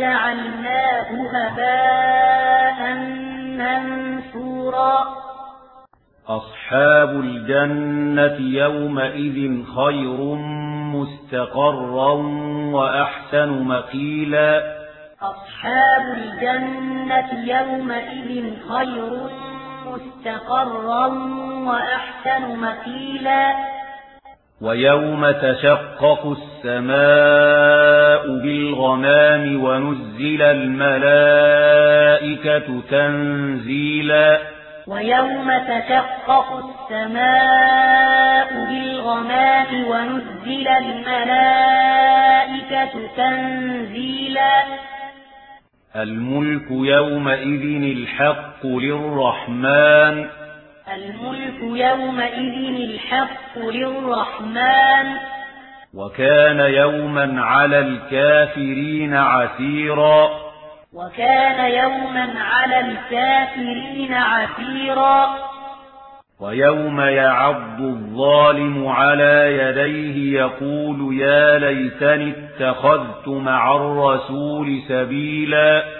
فجعلناه هباء منثورا أصحاب الجنة يومئذ خير مستقرا وأحسن مقيلا أصحاب الجنة يومئذ خير مستقرا وأحسن مقيلا وَيَوْمَ تَشَقَّقُ السَّمَاءُ بِالْغَمَامِ وَنُزِّلَ الْمَلَائِكَةُ تَنزِيلًا وَيَوْمَ تَشَقَّقُ السَّمَاءُ بِالْغَمَامِ وَنُزِّلَ الْمَلَائِكَةُ تَنزِيلًا الْمُلْكُ يَوْمَئِذٍ الْحَقُّ لِلرَّحْمَنِ الملك يومئذ الحق للرحمن. وكان يوما على الكافرين عسيرا. وكان يوما على الكافرين عسيرا. ويوم يعض الظالم على يديه يقول يا ليتني اتخذت مع الرسول سبيلا.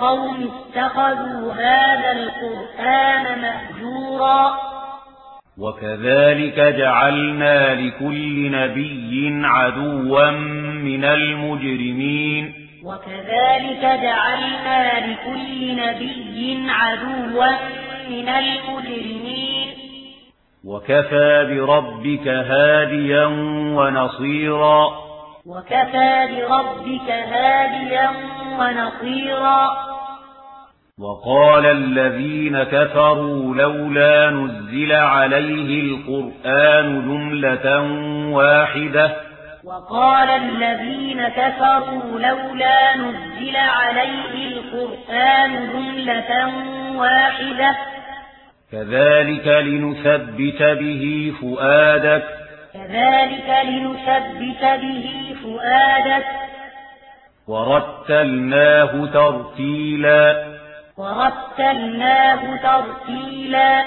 قوم اتخذوا هذا القرآن مأجورا. وكذلك جعلنا لكل نبي عدوا من المجرمين. وكذلك جعلنا لكل نبي عدوا من المجرمين. وكفى بربك هاديا ونصيرا. وكفى بربك هاديا ونصيرا وقال الذين كفروا لولا نزل عليه القرآن جملة واحدة. وقال الذين كفروا لولا نزل عليه القرآن جملة واحدة. كذلك لنثبت به فؤادك. كذلك لنثبت به فؤادك. ورتلناه ترتيلا ورتلناه ترتيلا